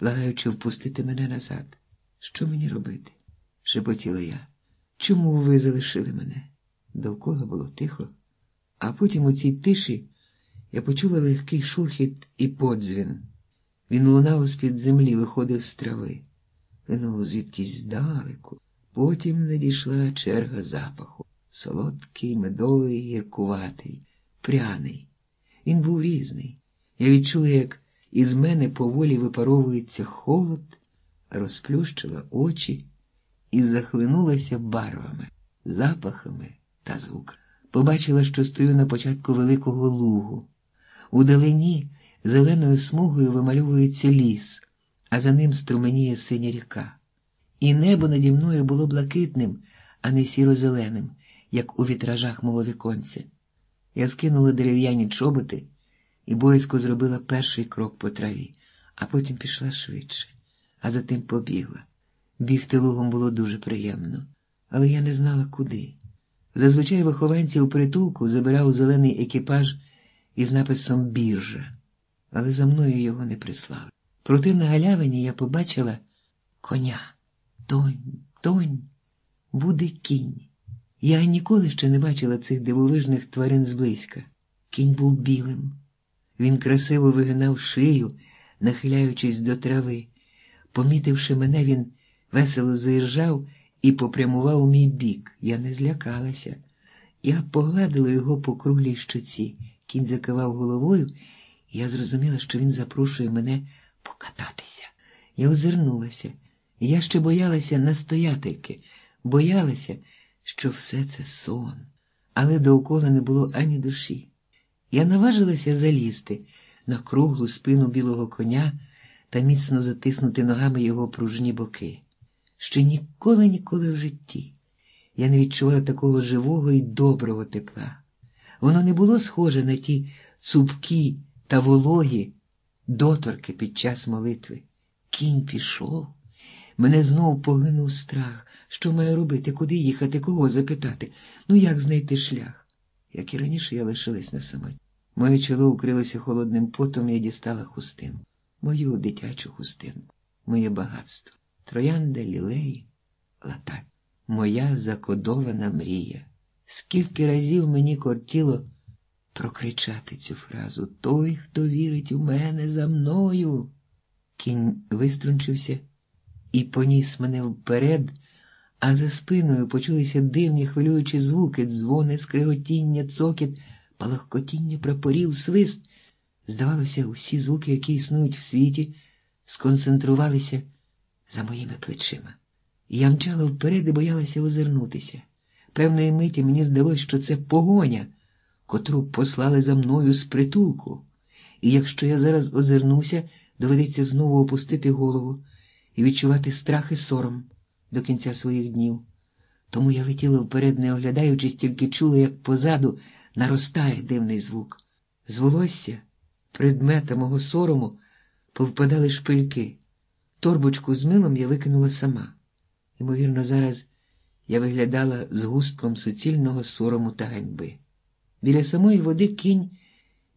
благаючи впустити мене назад. Що мені робити? шепотіла я. Чому ви залишили мене? Довкола було тихо, а потім у цій тиші я почула легкий шурхіт і подзвін. Він лунав з-під землі, виходив з трави, линув звідкись здалеку. Потім надійшла черга запаху солодкий, медовий, гіркуватий, пряний. Він був різний. Я відчула, як із мене поволі випаровується холод, розплющила очі і захлинулася барвами, запахами та звуками. Побачила, що стою на початку великого лугу. У далині зеленою смугою вимальовується ліс, а за ним струменіє синя ріка. І небо наді мною було блакитним, а не сіро-зеленим, як у вітражах мого віконця. Я скинула дерев'яні чоботи і боязко зробила перший крок по траві, а потім пішла швидше, а затим побігла. Бігти лугом було дуже приємно, але я не знала куди. Зазвичай вихованці у притулку забирав зелений екіпаж із написом біржа, але за мною його не прислали. Проте на галявині я побачила коня. Тонь, тонь, буде кінь. Я ніколи ще не бачила цих дивовижних тварин зблизька. Кінь був білим. Він красиво вигинав шию, нахиляючись до трави. Помітивши мене, він весело заіржав і попрямував у мій бік. Я не злякалася. Я погладила його по круглій щоці. Кінь закивав головою, і я зрозуміла, що він запрошує мене покататися. Я озирнулася. Я ще боялася настоятельки, боялася, що все це сон, але довкола не було ані душі. Я наважилася залізти на круглу спину білого коня та міцно затиснути ногами його пружні боки. Ще ніколи, ніколи в житті я не відчувала такого живого і доброго тепла. Воно не було схоже на ті цупкі та вологі доторки під час молитви. Кінь пішов. Мене знову поглинув страх. Що маю робити, куди їхати, кого запитати, ну як знайти шлях? Як і раніше я лишилась на самоті. Моє чоло укрилося холодним потом, я дістала хустину, мою дитячу хустинку, моє багатство, троянда, лілеї, латать, моя закодована мрія. Скільки разів мені кортіло прокричати цю фразу Той, хто вірить у мене за мною. Кінь виструнчився і поніс мене вперед, а за спиною почулися дивні хвилюючі звуки, дзвони, скриготіння, цокіт, палахкотіння прапорів, свист. Здавалося, усі звуки, які існують в світі, сконцентрувалися за моїми плечима. Я мчала вперед і боялася озирнутися. Певної миті мені здалося, що це погоня, котру послали за мною з притулку, і якщо я зараз озирнуся, доведеться знову опустити голову і відчувати страх і сором до кінця своїх днів. Тому я летіла вперед, не оглядаючись, тільки чула, як позаду наростає дивний звук. З волосся, предмета мого сорому, повпадали шпильки. Торбочку з милом я викинула сама. Ймовірно, зараз я виглядала з густком суцільного сорому та ганьби. Біля самої води кінь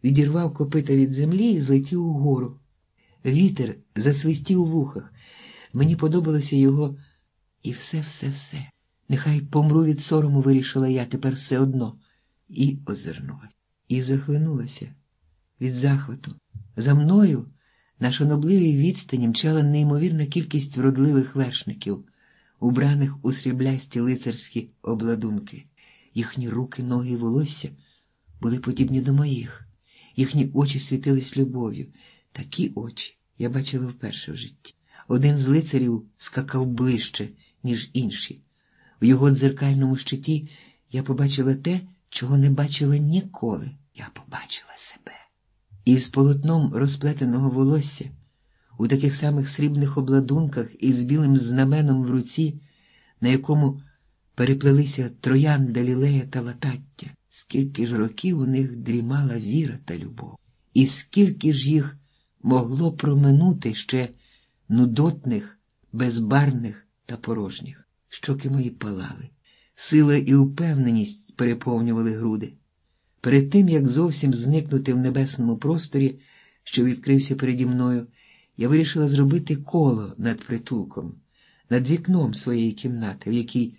відірвав копита від землі і злетів угору. Вітер засвистів у вухах. Мені подобалося його і все-все-все. Нехай помру від сорому, вирішила я тепер все одно, і озирнулася, і захлинулася від захвату. За мною на шанобливій відстані мчала неймовірна кількість вродливих вершників, убраних у сріблясті лицарські обладунки. Їхні руки, ноги і волосся були подібні до моїх, їхні очі світились любов'ю. Такі очі я бачила вперше в житті. Один з лицарів скакав ближче, ніж інші. В його дзеркальному щиті я побачила те, чого не бачила ніколи. Я побачила себе. Із полотном розплетеного волосся, у таких самих срібних обладунках і з білим знаменом в руці, на якому переплелися троянда, лілея та латаття, скільки ж років у них дрімала віра та любов, і скільки ж їх могло проминути ще нудотних, безбарних та порожніх. Щоки мої палали, сила і упевненість переповнювали груди. Перед тим, як зовсім зникнути в небесному просторі, що відкрився переді мною, я вирішила зробити коло над притулком, над вікном своєї кімнати, в якій